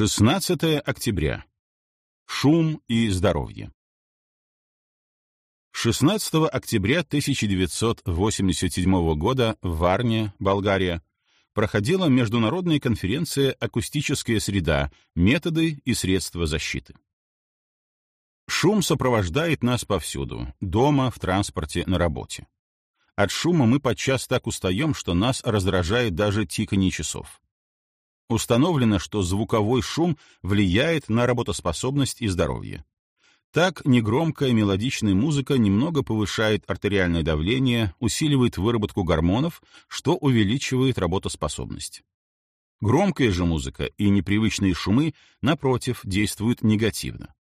16 октября. Шум и здоровье. 16 октября 1987 года в Варне, Болгария, проходила международная конференция «Акустическая среда. Методы и средства защиты». Шум сопровождает нас повсюду — дома, в транспорте, на работе. От шума мы подчас так устаем, что нас раздражает даже тиканье часов. Установлено, что звуковой шум влияет на работоспособность и здоровье. Так, негромкая мелодичная музыка немного повышает артериальное давление, усиливает выработку гормонов, что увеличивает работоспособность. Громкая же музыка и непривычные шумы, напротив, действуют негативно.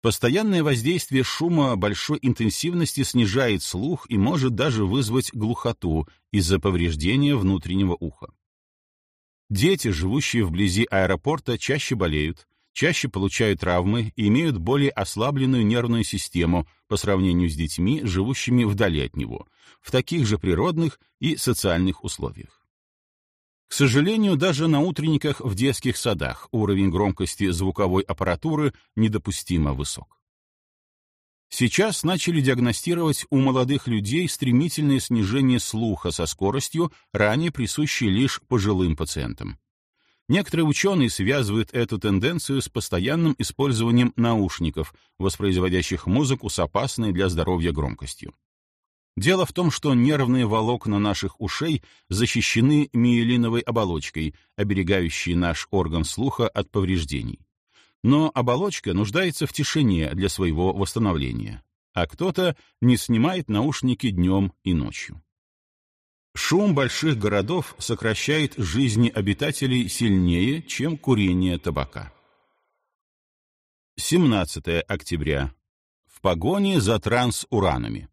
Постоянное воздействие шума большой интенсивности снижает слух и может даже вызвать глухоту из-за повреждения внутреннего уха. Дети, живущие вблизи аэропорта, чаще болеют, чаще получают травмы и имеют более ослабленную нервную систему по сравнению с детьми, живущими вдали от него, в таких же природных и социальных условиях. К сожалению, даже на утренниках в детских садах уровень громкости звуковой аппаратуры недопустимо высок. Сейчас начали диагностировать у молодых людей стремительное снижение слуха со скоростью, ранее присущей лишь пожилым пациентам. Некоторые ученые связывают эту тенденцию с постоянным использованием наушников, воспроизводящих музыку с опасной для здоровья громкостью. Дело в том, что нервные волокна наших ушей защищены миелиновой оболочкой, оберегающей наш орган слуха от повреждений но оболочка нуждается в тишине для своего восстановления, а кто-то не снимает наушники днем и ночью. Шум больших городов сокращает жизни обитателей сильнее, чем курение табака. 17 октября. В погоне за трансуранами.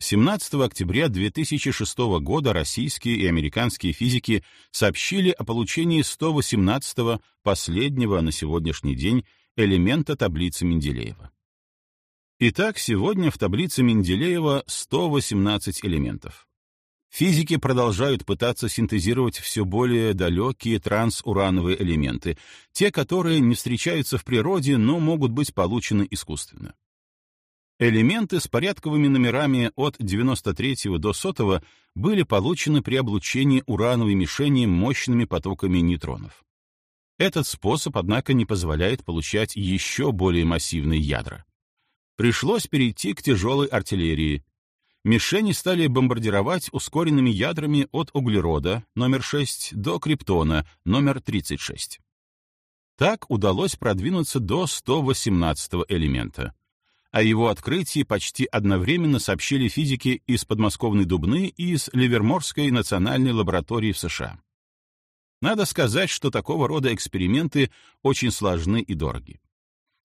17 октября 2006 года российские и американские физики сообщили о получении 118-го, последнего на сегодняшний день, элемента таблицы Менделеева. Итак, сегодня в таблице Менделеева 118 элементов. Физики продолжают пытаться синтезировать все более далекие трансурановые элементы, те, которые не встречаются в природе, но могут быть получены искусственно. Элементы с порядковыми номерами от 93 до 100 были получены при облучении урановой мишени мощными потоками нейтронов. Этот способ, однако, не позволяет получать еще более массивные ядра. Пришлось перейти к тяжелой артиллерии. Мишени стали бомбардировать ускоренными ядрами от углерода, номер 6, до криптона, номер 36. Так удалось продвинуться до 118 элемента. О его открытии почти одновременно сообщили физики из подмосковной Дубны и из Ливерморской национальной лаборатории в США. Надо сказать, что такого рода эксперименты очень сложны и дороги.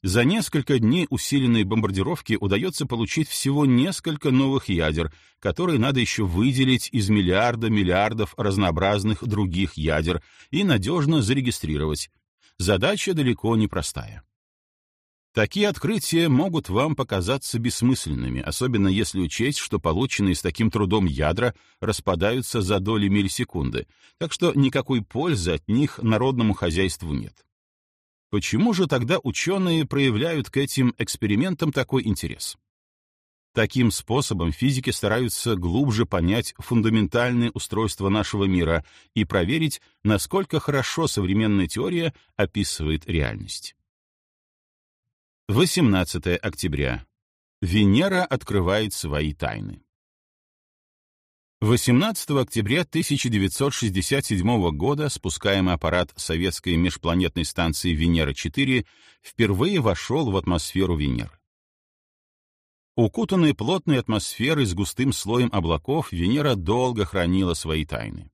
За несколько дней усиленной бомбардировки удается получить всего несколько новых ядер, которые надо еще выделить из миллиарда миллиардов разнообразных других ядер и надежно зарегистрировать. Задача далеко не простая. Такие открытия могут вам показаться бессмысленными, особенно если учесть, что полученные с таким трудом ядра распадаются за доли миллисекунды, так что никакой пользы от них народному хозяйству нет. Почему же тогда ученые проявляют к этим экспериментам такой интерес? Таким способом физики стараются глубже понять фундаментальное устройство нашего мира и проверить, насколько хорошо современная теория описывает реальность. 18 октября. Венера открывает свои тайны. 18 октября 1967 года спускаемый аппарат советской межпланетной станции Венера-4 впервые вошел в атмосферу Венеры. Укутанная плотной атмосферой с густым слоем облаков, Венера долго хранила свои тайны.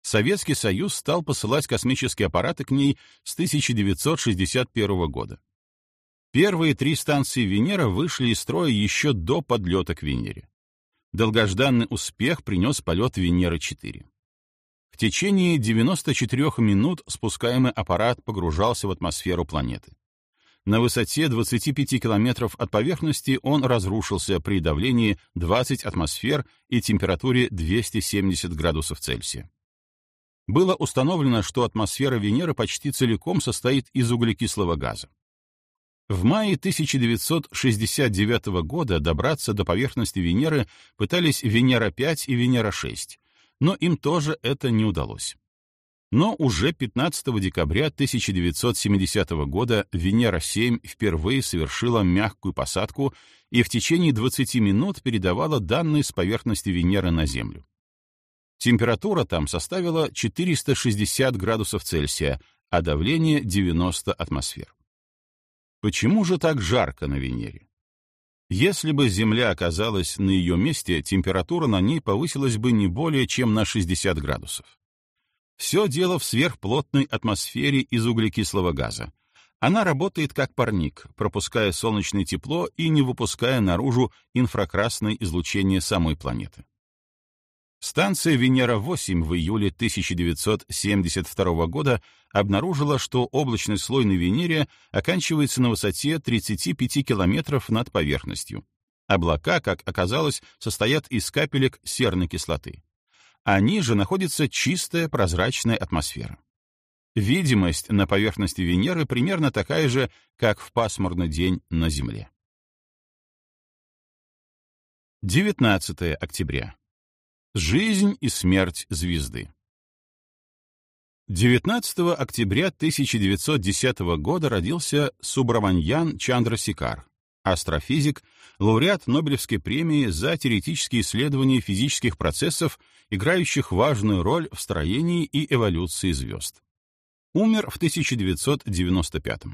Советский Союз стал посылать космические аппараты к ней с 1961 года. Первые три станции Венера вышли из строя еще до подлета к Венере. Долгожданный успех принес полет Венеры-4. В течение 94 минут спускаемый аппарат погружался в атмосферу планеты. На высоте 25 километров от поверхности он разрушился при давлении 20 атмосфер и температуре 270 градусов Цельсия. было установлено, что атмосфера Венеры почти целиком состоит из углекислого газа. В мае 1969 года добраться до поверхности Венеры пытались Венера-5 и Венера-6, но им тоже это не удалось. Но уже 15 декабря 1970 года Венера-7 впервые совершила мягкую посадку и в течение 20 минут передавала данные с поверхности Венеры на Землю. Температура там составила 460 градусов Цельсия, а давление 90 атмосфер. Почему же так жарко на Венере? Если бы Земля оказалась на ее месте, температура на ней повысилась бы не более чем на 60 градусов. Все дело в сверхплотной атмосфере из углекислого газа. Она работает как парник, пропуская солнечное тепло и не выпуская наружу инфракрасное излучение самой планеты. Станция Венера-8 в июле 1972 года обнаружила, что облачный слой на Венере оканчивается на высоте 35 километров над поверхностью. Облака, как оказалось, состоят из капелек серной кислоты. А ниже находится чистая прозрачная атмосфера. Видимость на поверхности Венеры примерно такая же, как в пасмурный день на Земле. 19 октября. Жизнь и смерть звезды. 19 октября 1910 года родился Субраманьян Чандрасикар, астрофизик, лауреат Нобелевской премии за теоретические исследования физических процессов, играющих важную роль в строении и эволюции звезд. Умер в 1995.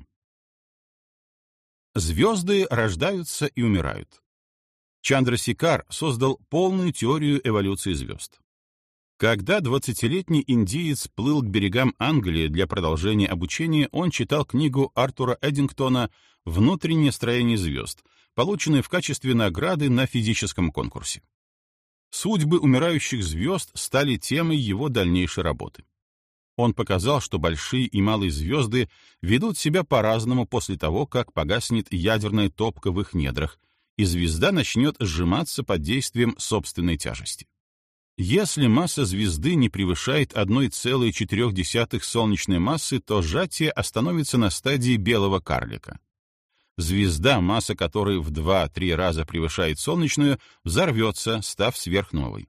Звезды рождаются и умирают. Чандрасикар создал полную теорию эволюции звезд. Когда 20-летний индиец плыл к берегам Англии для продолжения обучения, он читал книгу Артура Эдингтона «Внутреннее строение звезд», полученную в качестве награды на физическом конкурсе. Судьбы умирающих звезд стали темой его дальнейшей работы. Он показал, что большие и малые звезды ведут себя по-разному после того, как погаснет ядерная топка в их недрах, и звезда начнет сжиматься под действием собственной тяжести. Если масса звезды не превышает 1,4 солнечной массы, то сжатие остановится на стадии белого карлика. Звезда, масса которой в 2-3 раза превышает солнечную, взорвется, став сверхновой.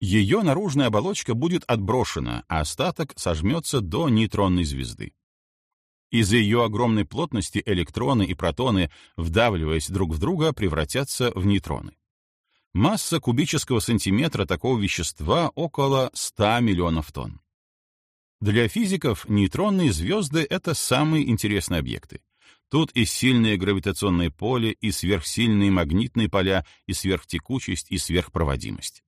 Ее наружная оболочка будет отброшена, а остаток сожмется до нейтронной звезды. Из-за ее огромной плотности электроны и протоны, вдавливаясь друг в друга, превратятся в нейтроны. Масса кубического сантиметра такого вещества около 100 миллионов тонн. Для физиков нейтронные звезды — это самые интересные объекты. Тут и сильное гравитационное поле, и сверхсильные магнитные поля, и сверхтекучесть, и сверхпроводимость.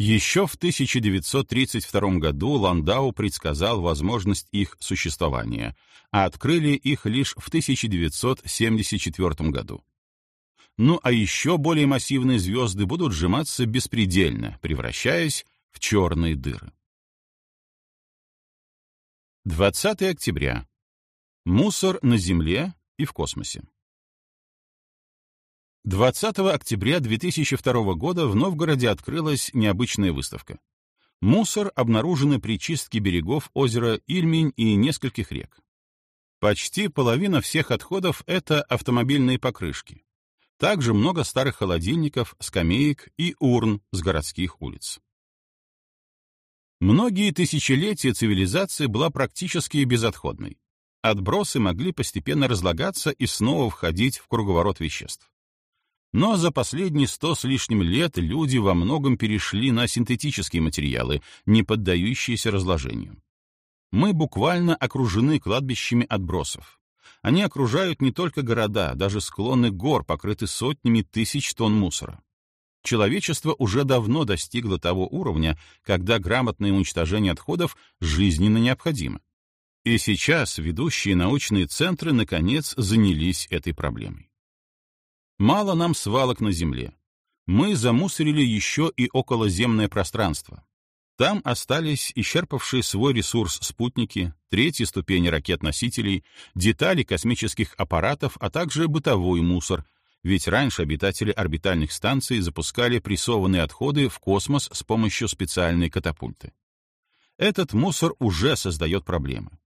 Еще в 1932 году Ландау предсказал возможность их существования, а открыли их лишь в 1974 году. Ну а еще более массивные звезды будут сжиматься беспредельно, превращаясь в черные дыры. 20 октября. Мусор на Земле и в космосе. 20 октября 2002 года в Новгороде открылась необычная выставка. Мусор, обнаруженный при чистке берегов озера Ильмень и нескольких рек. Почти половина всех отходов — это автомобильные покрышки. Также много старых холодильников, скамеек и урн с городских улиц. Многие тысячелетия цивилизация была практически безотходной. Отбросы могли постепенно разлагаться и снова входить в круговорот веществ. Но за последние сто с лишним лет люди во многом перешли на синтетические материалы, не поддающиеся разложению. Мы буквально окружены кладбищами отбросов. Они окружают не только города, даже склоны гор покрыты сотнями тысяч тонн мусора. Человечество уже давно достигло того уровня, когда грамотное уничтожение отходов жизненно необходимо. И сейчас ведущие научные центры наконец занялись этой проблемой. Мало нам свалок на Земле. Мы замусорили еще и околоземное пространство. Там остались исчерпавшие свой ресурс спутники, третьи ступени ракет-носителей, детали космических аппаратов, а также бытовой мусор, ведь раньше обитатели орбитальных станций запускали прессованные отходы в космос с помощью специальной катапульты. этот мусор уже создает проблемы.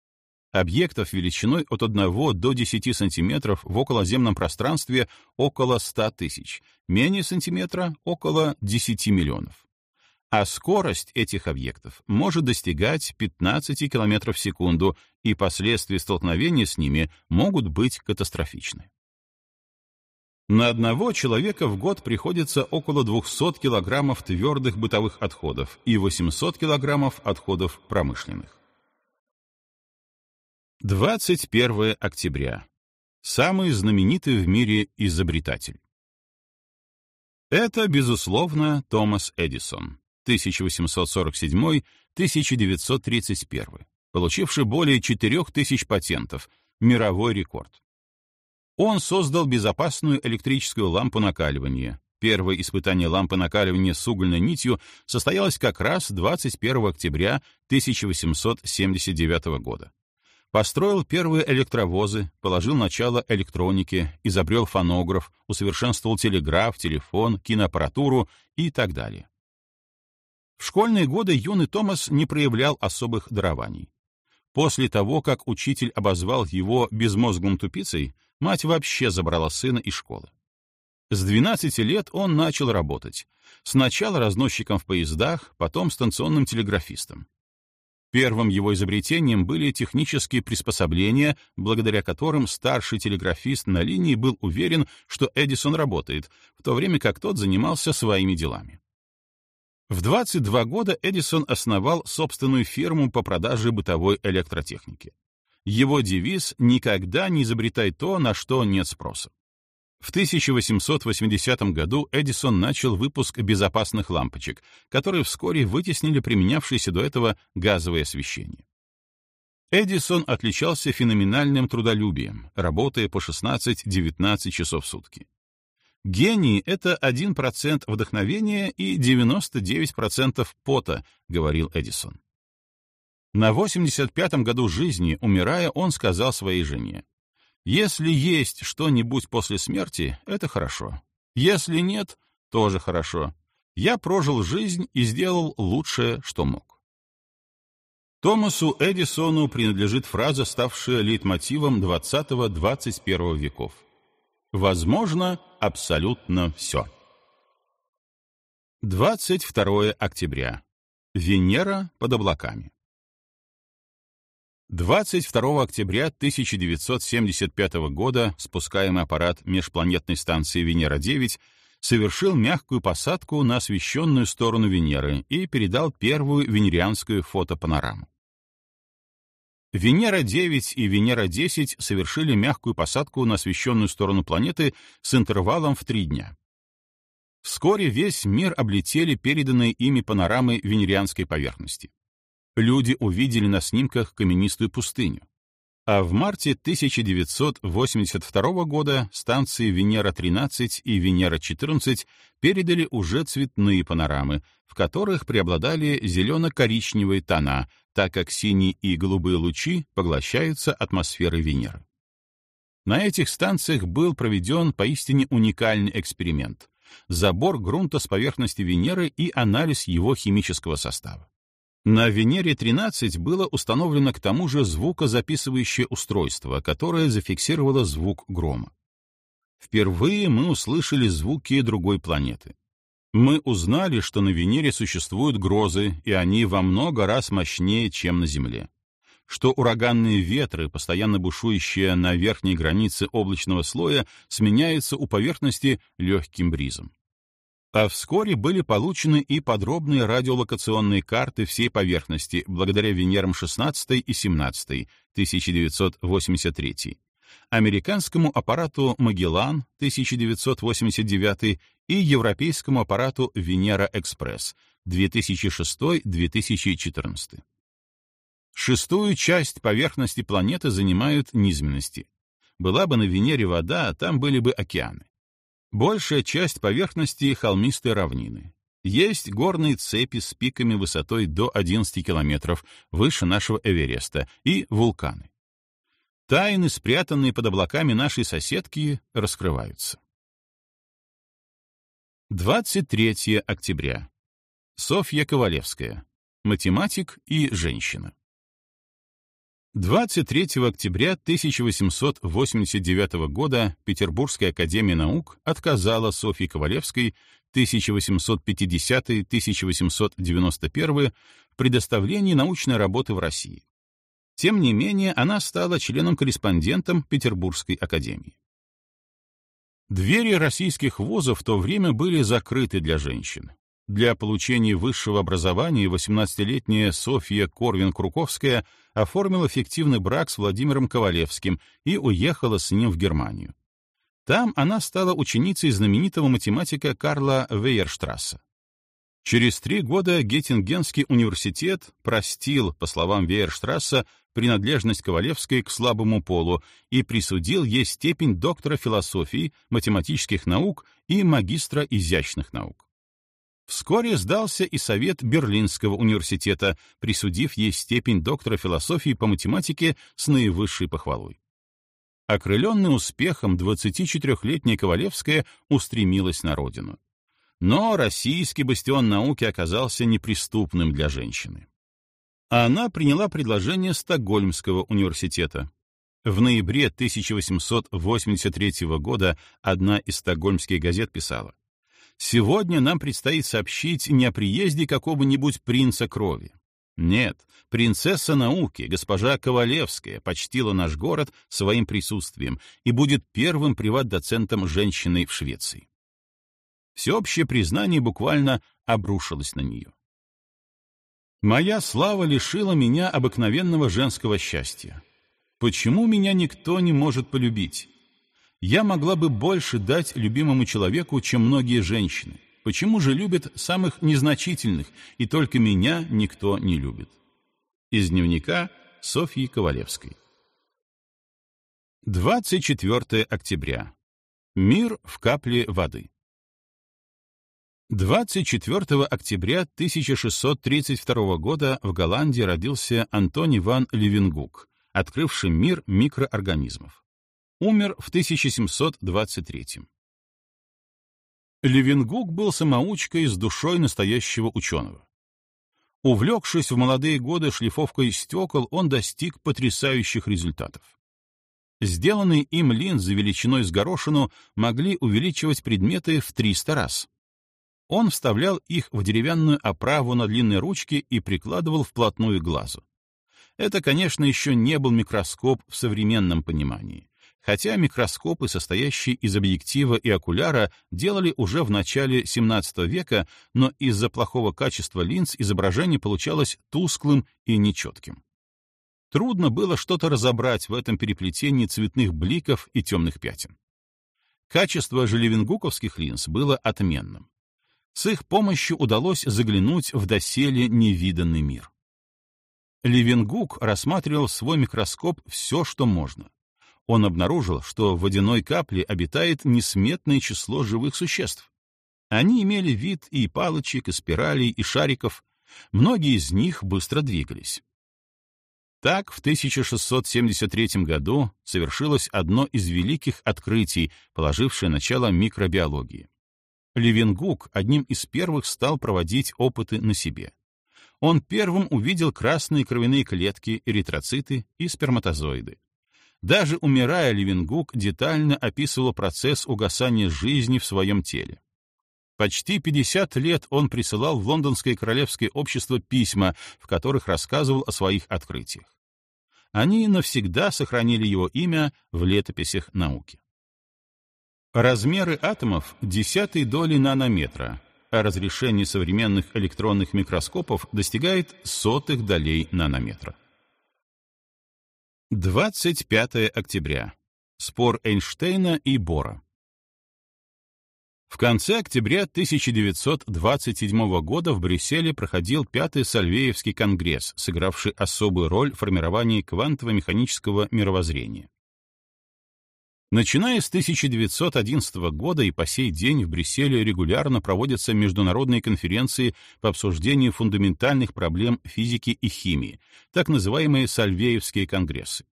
Объектов величиной от 1 до 10 сантиметров в околоземном пространстве около 100 тысяч, менее сантиметра — около 10 миллионов. А скорость этих объектов может достигать 15 км в секунду, и последствия столкновения с ними могут быть катастрофичны. На одного человека в год приходится около 200 килограммов твердых бытовых отходов и 800 килограммов отходов промышленных. 21 октября. Самый знаменитый в мире изобретатель. Это, безусловно, Томас Эдисон, 1847-1931, получивший более 4000 патентов, мировой рекорд. Он создал безопасную электрическую лампу накаливания. Первое испытание лампы накаливания с угольной нитью состоялось как раз 21 октября 1879 года. Построил первые электровозы, положил начало электронике, изобрел фонограф, усовершенствовал телеграф, телефон, киноаппаратуру и так далее. В школьные годы юный Томас не проявлял особых дарований. После того, как учитель обозвал его безмозглым тупицей, мать вообще забрала сына из школы. С 12 лет он начал работать. Сначала разносчиком в поездах, потом станционным телеграфистом. Первым его изобретением были технические приспособления, благодаря которым старший телеграфист на линии был уверен, что Эдисон работает, в то время как тот занимался своими делами. В 22 года Эдисон основал собственную фирму по продаже бытовой электротехники. Его девиз «Никогда не изобретай то, на что нет спроса». В 1880 году Эдисон начал выпуск безопасных лампочек, которые вскоре вытеснили применявшееся до этого газовое освещение. Эдисон отличался феноменальным трудолюбием, работая по 16-19 часов в сутки. Гений — это 1% вдохновения и 99% пота, говорил Эдисон. На 85-м году жизни, умирая, он сказал своей жене, если есть что-нибудь после смерти, это хорошо. Если нет, тоже хорошо. Я прожил жизнь и сделал лучшее, что мог. Томасу Эдисону принадлежит фраза, ставшая лейтмотивом 20-21 веков. Возможно, абсолютно все. 22 октября. Венера под облаками. 22 октября 1975 года спускаемый аппарат межпланетной станции Венера-9 совершил мягкую посадку на освещенную сторону Венеры и передал первую венерианскую фотопанораму. Венера-9 и Венера-10 совершили мягкую посадку на освещенную сторону планеты с интервалом в три дня. Вскоре весь мир облетели переданные ими панорамы венерианской поверхности люди увидели на снимках каменистую пустыню. А в марте 1982 года станции Венера-13 и Венера-14 передали уже цветные панорамы, в которых преобладали зелено-коричневые тона, так как синие и голубые лучи поглощаются атмосферой Венеры. На этих станциях был проведен поистине уникальный эксперимент — забор грунта с поверхности Венеры и анализ его химического состава. На Венере-13 было установлено к тому же звукозаписывающее устройство, которое зафиксировало звук грома. Впервые мы услышали звуки другой планеты. Мы узнали, что на Венере существуют грозы, и они во много раз мощнее, чем на Земле. Что ураганные ветры, постоянно бушующие на верхней границе облачного слоя, сменяются у поверхности легким бризом. А вскоре были получены и подробные радиолокационные карты всей поверхности благодаря Венерам 16 и 17, 1983, американскому аппарату «Магеллан» 1989 и европейскому аппарату «Венера-Экспресс» 2006-2014. Шестую часть поверхности планеты занимают низменности. Была бы на Венере вода, там были бы океаны. Большая часть поверхности — холмистые равнины. Есть горные цепи с пиками высотой до 11 километров выше нашего Эвереста и вулканы. Тайны, спрятанные под облаками нашей соседки, раскрываются. 23 октября. Софья Ковалевская. математик и женщина. 23 октября 1889 года Петербургская академия наук отказала Софье Ковалевской 1850-1891 в предоставлении научной работы в России. Тем не менее, она стала членом-корреспондентом Петербургской академии. Двери российских вузов в то время были закрыты для женщин. Для получения высшего образования 18-летняя Софья Корвин-Круковская оформила фиктивный брак с Владимиром Ковалевским и уехала с ним в Германию. Там она стала ученицей знаменитого математика Карла Вейерштрасса. Через три года Геттингенский университет простил, по словам Вейерштрасса, принадлежность Ковалевской к слабому полу и присудил ей степень доктора философии, математических наук и магистра изящных наук. Вскоре сдался и Совет Берлинского университета, присудив ей степень доктора философии по математике с наивысшей похвалой. Окрыленный успехом 24-летняя Ковалевская устремилась на родину. Но российский бастион науки оказался неприступным для женщины. Она приняла предложение Стокгольмского университета. В ноябре 1883 года одна из стокгольмских газет писала Сегодня нам предстоит сообщить не о приезде какого-нибудь принца крови. Нет, принцесса науки, госпожа Ковалевская, почтила наш город своим присутствием и будет первым приват-доцентом женщиной в Швеции. Всеобщее признание буквально обрушилось на нее. Моя слава лишила меня обыкновенного женского счастья. Почему меня никто не может полюбить? Я могла бы больше дать любимому человеку, чем многие женщины. Почему же любят самых незначительных, и только меня никто не любит? Из дневника Софьи Ковалевской. 24 октября. Мир в капле воды. 24 октября 1632 года в Голландии родился Антоний Ван Левенгук, открывший мир микроорганизмов. Умер в 1723 Левенгук был самоучкой с душой настоящего ученого. Увлекшись в молодые годы шлифовкой стекол, он достиг потрясающих результатов. Сделанные им линзы величиной с горошину могли увеличивать предметы в 300 раз. Он вставлял их в деревянную оправу на длинной ручке и прикладывал вплотную к глазу. Это, конечно, еще не был микроскоп в современном понимании. Хотя микроскопы, состоящие из объектива и окуляра, делали уже в начале XVII века, но из-за плохого качества линз изображение получалось тусклым и нечетким. Трудно было что-то разобрать в этом переплетении цветных бликов и темных пятен. Качество же левенгуковских линз было отменным. С их помощью удалось заглянуть в доселе невиданный мир. Левенгук рассматривал в свой микроскоп все, что можно он обнаружил, что в водяной капле обитает несметное число живых существ. Они имели вид и палочек, и спиралей, и шариков. Многие из них быстро двигались. Так, в 1673 году совершилось одно из великих открытий, положившее начало микробиологии. Левенгук одним из первых стал проводить опыты на себе. Он первым увидел красные кровяные клетки, эритроциты и сперматозоиды. Даже умирая, Левенгук детально описывал процесс угасания жизни в своем теле. Почти 50 лет он присылал в Лондонское королевское общество письма, в которых рассказывал о своих открытиях. Они навсегда сохранили его имя в летописях науки. Размеры атомов — десятой доли нанометра, а разрешение современных электронных микроскопов достигает сотых долей нанометра. 25 октября. Спор Эйнштейна и Бора. В конце октября 1927 года в Брюсселе проходил Пятый Сальвеевский конгресс, сыгравший особую роль в формировании квантово-механического мировоззрения. Начиная с 1911 года и по сей день в Брюсселе регулярно проводятся международные конференции по обсуждению фундаментальных проблем физики и химии, так называемые Сальвеевские конгрессы.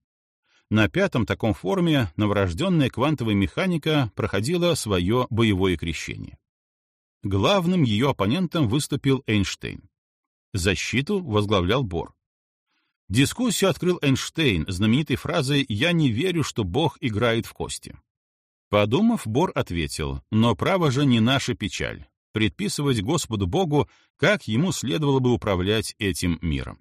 На пятом таком форуме новорожденная квантовая механика проходила свое боевое крещение. Главным ее оппонентом выступил Эйнштейн. Защиту возглавлял Бор. Дискуссию открыл Эйнштейн знаменитой фразой «Я не верю, что Бог играет в кости». Подумав, Бор ответил, «Но право же не наша печаль предписывать Господу Богу, как ему следовало бы управлять этим миром.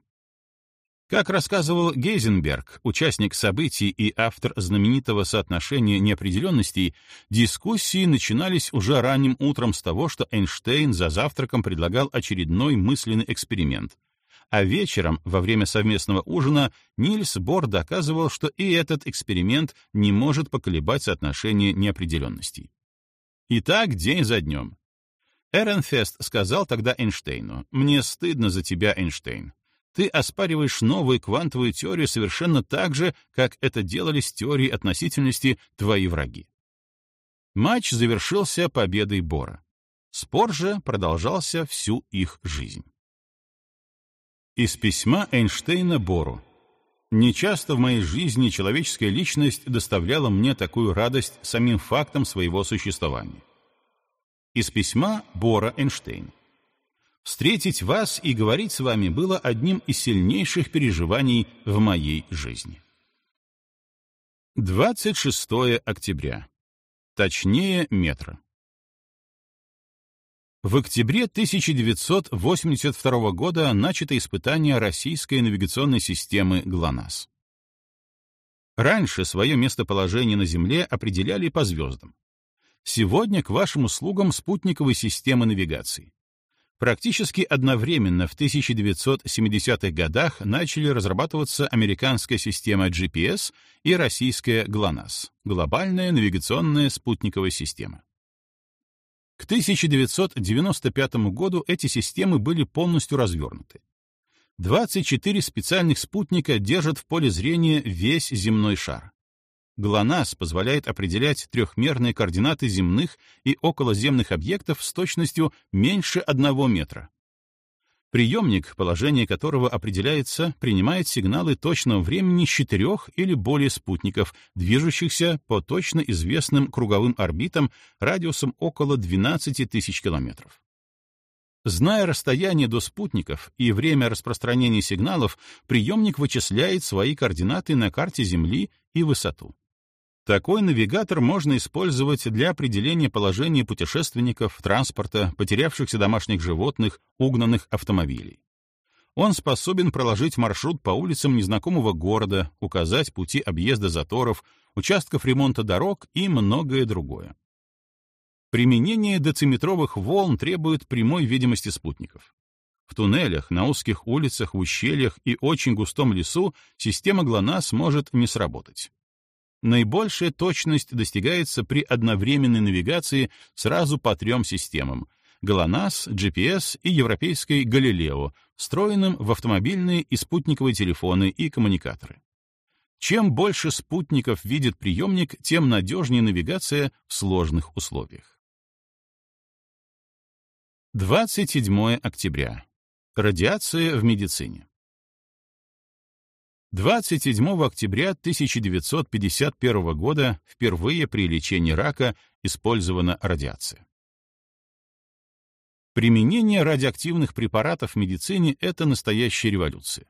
Как рассказывал Гейзенберг, участник событий и автор знаменитого соотношения неопределенностей, дискуссии начинались уже ранним утром с того, что Эйнштейн за завтраком предлагал очередной мысленный эксперимент. А вечером, во время совместного ужина, Нильс Бор доказывал, что и этот эксперимент не может поколебать соотношение неопределенностей. И так день за днем. Эренфест сказал тогда Эйнштейну, «Мне стыдно за тебя, Эйнштейн. Ты оспариваешь новую квантовую теорию совершенно так же, как это делали с теорией относительности твои враги. Матч завершился победой Бора. Спор же продолжался всю их жизнь. Из письма Эйнштейна Бору. Нечасто в моей жизни человеческая личность доставляла мне такую радость самим фактом своего существования. Из письма Бора Эйнштейн. Встретить вас и говорить с вами было одним из сильнейших переживаний в моей жизни. 26 октября. Точнее, метра. В октябре 1982 года начато испытание российской навигационной системы ГЛОНАСС. Раньше свое местоположение на Земле определяли по звездам. Сегодня к вашим услугам спутниковой системы навигации. Практически одновременно в 1970-х годах начали разрабатываться американская система GPS и российская GLONASS — глобальная навигационная спутниковая система. К 1995 году эти системы были полностью развернуты. 24 специальных спутника держат в поле зрения весь земной шар. ГЛОНАСС позволяет определять трехмерные координаты земных и околоземных объектов с точностью меньше одного метра. Приемник, положение которого определяется, принимает сигналы точного времени четырех или более спутников, движущихся по точно известным круговым орбитам радиусом около 12 тысяч километров. Зная расстояние до спутников и время распространения сигналов, приемник вычисляет свои координаты на карте Земли и высоту. Такой навигатор можно использовать для определения положения путешественников, транспорта, потерявшихся домашних животных, угнанных автомобилей. Он способен проложить маршрут по улицам незнакомого города, указать пути объезда заторов, участков ремонта дорог и многое другое. Применение дециметровых волн требует прямой видимости спутников. В туннелях, на узких улицах, в ущельях и очень густом лесу система ГЛОНАСС может не сработать. Наибольшая точность достигается при одновременной навигации сразу по трем системам — ГЛОНАСС, GPS и европейской Галилео, встроенным в автомобильные и спутниковые телефоны и коммуникаторы. Чем больше спутников видит приемник, тем надежнее навигация в сложных условиях. 27 октября. Радиация в медицине. 27 октября 1951 года впервые при лечении рака использована радиация. Применение радиоактивных препаратов в медицине — это настоящая революция.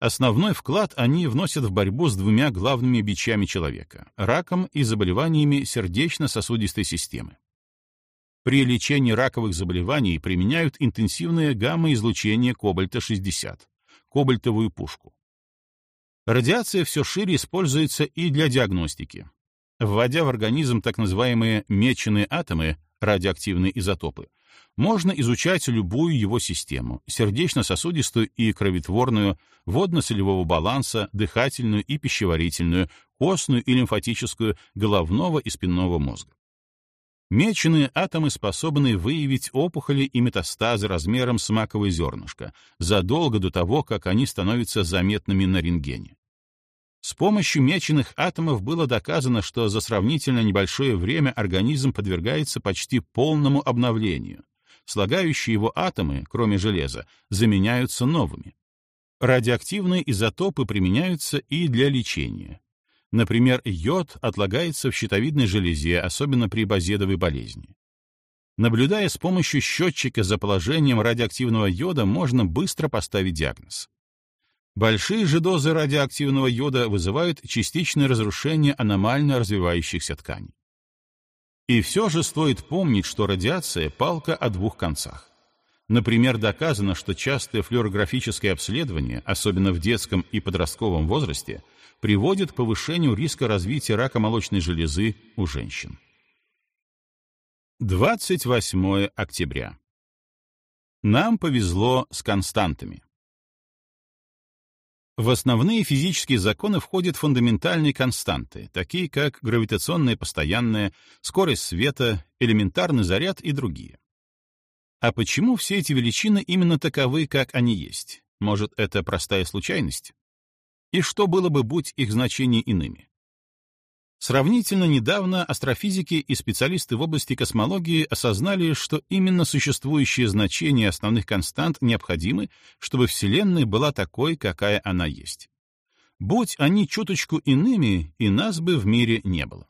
Основной вклад они вносят в борьбу с двумя главными бичами человека — раком и заболеваниями сердечно-сосудистой системы. При лечении раковых заболеваний применяют интенсивное гамма-излучение кобальта-60, кобальтовую пушку. Радиация все шире используется и для диагностики. Вводя в организм так называемые меченые атомы, радиоактивные изотопы, можно изучать любую его систему — сердечно-сосудистую и кроветворную, водно-солевого баланса, дыхательную и пищеварительную, костную и лимфатическую, головного и спинного мозга. Меченые атомы способны выявить опухоли и метастазы размером с маковое зернышко задолго до того, как они становятся заметными на рентгене. С помощью меченых атомов было доказано, что за сравнительно небольшое время организм подвергается почти полному обновлению. Слагающие его атомы, кроме железа, заменяются новыми. Радиоактивные изотопы применяются и для лечения. Например, йод отлагается в щитовидной железе, особенно при базедовой болезни. Наблюдая с помощью счетчика за положением радиоактивного йода, можно быстро поставить диагноз. Большие же дозы радиоактивного йода вызывают частичное разрушение аномально развивающихся тканей. И все же стоит помнить, что радиация — палка о двух концах. Например, доказано, что частое флюорографическое обследование, особенно в детском и подростковом возрасте, приводит к повышению риска развития рака молочной железы у женщин. 28 октября. Нам повезло с константами. В основные физические законы входят фундаментальные константы, такие как гравитационная постоянная, скорость света, элементарный заряд и другие. А почему все эти величины именно таковы, как они есть? Может, это простая случайность? И что было бы, будь их значения иными? Сравнительно недавно астрофизики и специалисты в области космологии осознали, что именно существующие значения основных констант необходимы, чтобы Вселенная была такой, какая она есть. Будь они чуточку иными, и нас бы в мире не было.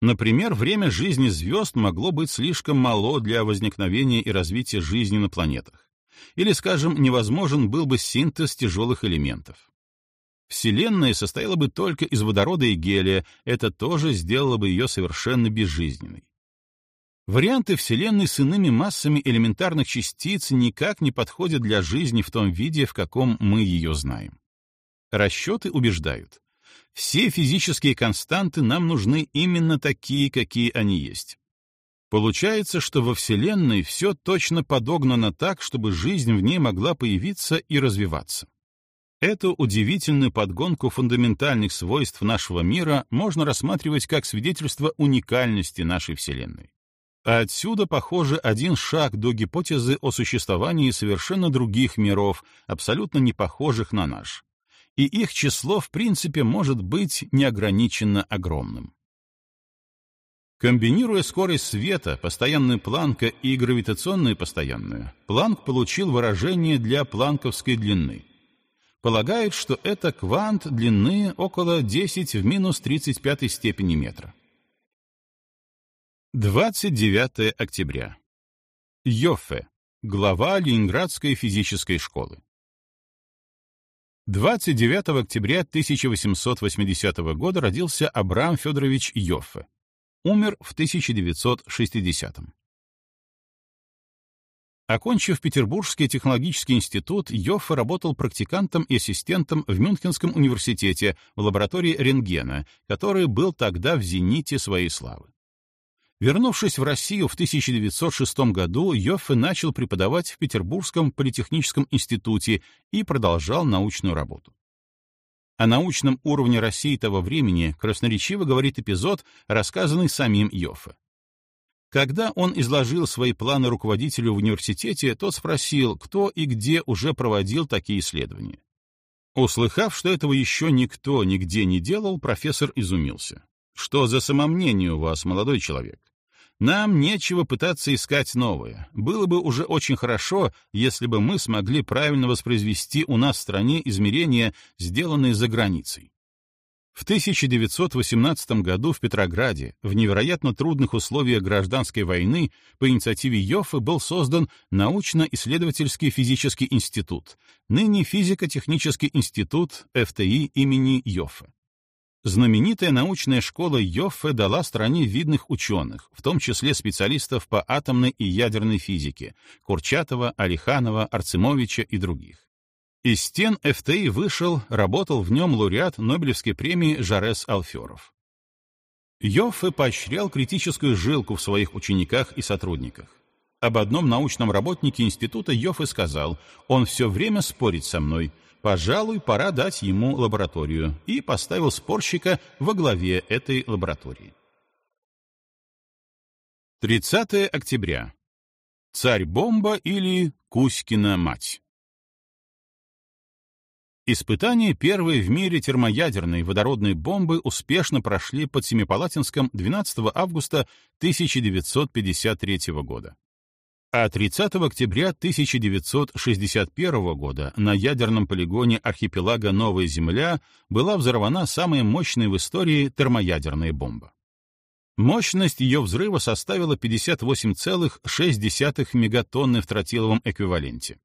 Например, время жизни звезд могло быть слишком мало для возникновения и развития жизни на планетах. Или, скажем, невозможен был бы синтез тяжелых элементов. Вселенная состояла бы только из водорода и гелия, это тоже сделало бы ее совершенно безжизненной. Варианты Вселенной с иными массами элементарных частиц никак не подходят для жизни в том виде, в каком мы ее знаем. Расчеты убеждают. Все физические константы нам нужны именно такие, какие они есть. Получается, что во Вселенной все точно подогнано так, чтобы жизнь в ней могла появиться и развиваться. Эту удивительную подгонку фундаментальных свойств нашего мира можно рассматривать как свидетельство уникальности нашей Вселенной. А отсюда, похоже, один шаг до гипотезы о существовании совершенно других миров, абсолютно не похожих на наш. И их число, в принципе, может быть неограниченно огромным. Комбинируя скорость света, постоянную Планка и гравитационную постоянную, Планк получил выражение для планковской длины — полагают, что это квант длины около 10 в минус 35 степени метра. 29 октября. Йоффе, глава Ленинградской физической школы. 29 октября 1880 года родился Абрам Федорович Йоффе. Умер в 1960 -м. Окончив Петербургский технологический институт, Йоффе работал практикантом и ассистентом в Мюнхенском университете в лаборатории рентгена, который был тогда в зените своей славы. Вернувшись в Россию в 1906 году, Йоффе начал преподавать в Петербургском политехническом институте и продолжал научную работу. О научном уровне России того времени красноречиво говорит эпизод, рассказанный самим Йоффе. Когда он изложил свои планы руководителю в университете, тот спросил, кто и где уже проводил такие исследования. Услыхав, что этого еще никто нигде не делал, профессор изумился. «Что за самомнение у вас, молодой человек? Нам нечего пытаться искать новое. Было бы уже очень хорошо, если бы мы смогли правильно воспроизвести у нас в стране измерения, сделанные за границей. В 1918 году в Петрограде, в невероятно трудных условиях гражданской войны, по инициативе Йоффе был создан научно-исследовательский физический институт, ныне физико-технический институт ФТИ имени Йоффе. Знаменитая научная школа Йоффе дала стране видных ученых, в том числе специалистов по атомной и ядерной физике — Курчатова, Алиханова, Арцемовича и других. Из стен ФТИ вышел, работал в нем лауреат Нобелевской премии Жарес Алферов. Йоффе поощрял критическую жилку в своих учениках и сотрудниках. Об одном научном работнике института Йоффе сказал, он все время спорит со мной, пожалуй, пора дать ему лабораторию, и поставил спорщика во главе этой лаборатории. 30 октября. Царь-бомба или Кузькина мать? Испытания первой в мире термоядерной водородной бомбы успешно прошли под Семипалатинском 12 августа 1953 года. А 30 октября 1961 года на ядерном полигоне архипелага Новая Земля была взорвана самая мощная в истории термоядерная бомба. Мощность ее взрыва составила 58,6 мегатонны в тротиловом эквиваленте.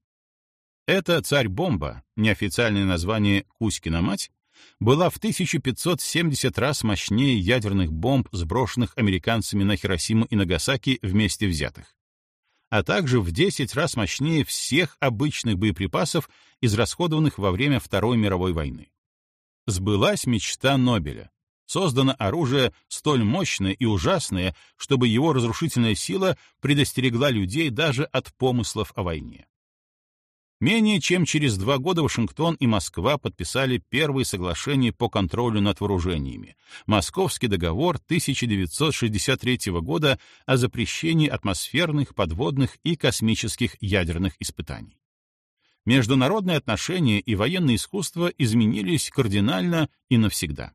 Эта царь-бомба, неофициальное название «Кузькина мать», была в 1570 раз мощнее ядерных бомб, сброшенных американцами на Хиросиму и Нагасаки вместе взятых, а также в 10 раз мощнее всех обычных боеприпасов, израсходованных во время Второй мировой войны. Сбылась мечта Нобеля. Создано оружие столь мощное и ужасное, чтобы его разрушительная сила предостерегла людей даже от помыслов о войне. Менее чем через два года Вашингтон и Москва подписали первые соглашения по контролю над вооружениями. Московский договор 1963 года о запрещении атмосферных, подводных и космических ядерных испытаний. Международные отношения и военное искусство изменились кардинально и навсегда.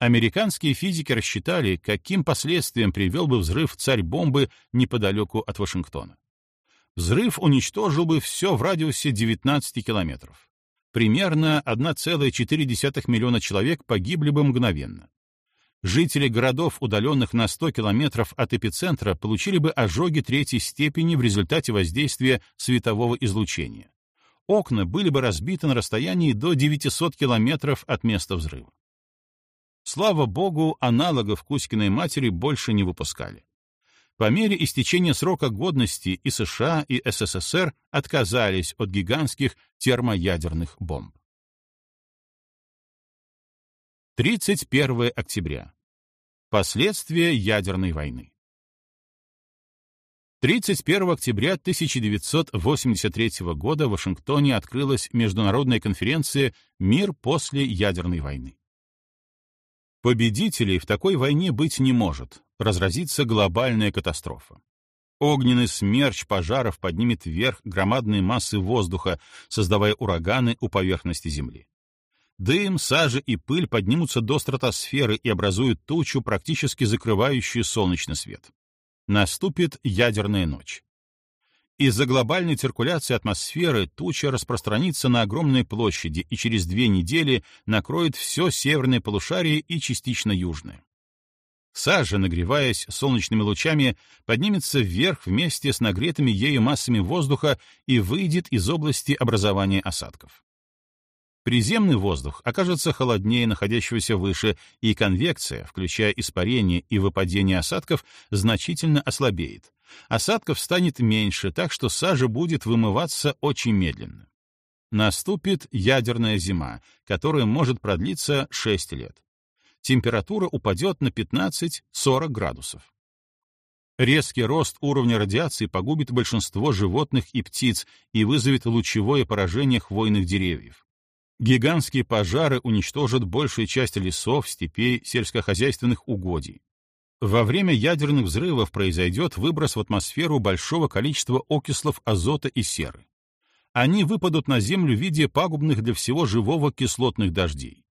Американские физики рассчитали, каким последствиям привел бы взрыв царь-бомбы неподалеку от Вашингтона взрыв уничтожил бы все в радиусе 19 километров. Примерно 1,4 миллиона человек погибли бы мгновенно. Жители городов, удаленных на 100 километров от эпицентра, получили бы ожоги третьей степени в результате воздействия светового излучения. Окна были бы разбиты на расстоянии до 900 километров от места взрыва. Слава богу, аналогов Кузькиной матери больше не выпускали. По мере истечения срока годности и США, и СССР отказались от гигантских термоядерных бомб. 31 октября. Последствия ядерной войны. 31 октября 1983 года в Вашингтоне открылась международная конференция «Мир после ядерной войны». Победителей в такой войне быть не может, разразится глобальная катастрофа. Огненный смерч пожаров поднимет вверх громадные массы воздуха, создавая ураганы у поверхности Земли. Дым, сажа и пыль поднимутся до стратосферы и образуют тучу, практически закрывающую солнечный свет. Наступит ядерная ночь. Из-за глобальной циркуляции атмосферы туча распространится на огромной площади и через две недели накроет все северное полушарие и частично южное. Сажа, нагреваясь солнечными лучами, поднимется вверх вместе с нагретыми ею массами воздуха и выйдет из области образования осадков. Приземный воздух окажется холоднее находящегося выше, и конвекция, включая испарение и выпадение осадков, значительно ослабеет. Осадков станет меньше, так что сажа будет вымываться очень медленно. Наступит ядерная зима, которая может продлиться 6 лет температура упадет на 15-40 градусов. Резкий рост уровня радиации погубит большинство животных и птиц и вызовет лучевое поражение хвойных деревьев. Гигантские пожары уничтожат большую часть лесов, степей, сельскохозяйственных угодий. Во время ядерных взрывов произойдет выброс в атмосферу большого количества окислов азота и серы. Они выпадут на Землю в виде пагубных для всего живого кислотных дождей.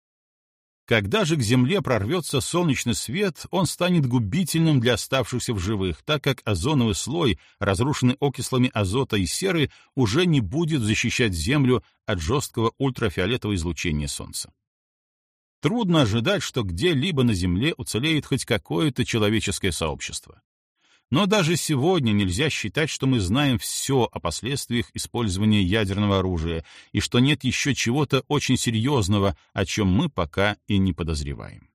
Когда же к Земле прорвется солнечный свет, он станет губительным для оставшихся в живых, так как озоновый слой, разрушенный окислами азота и серы, уже не будет защищать Землю от жесткого ультрафиолетового излучения Солнца. Трудно ожидать, что где-либо на Земле уцелеет хоть какое-то человеческое сообщество. Но даже сегодня нельзя считать, что мы знаем все о последствиях использования ядерного оружия и что нет еще чего-то очень серьезного, о чем мы пока и не подозреваем.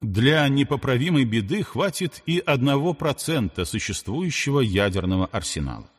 Для непоправимой беды хватит и одного процента существующего ядерного арсенала.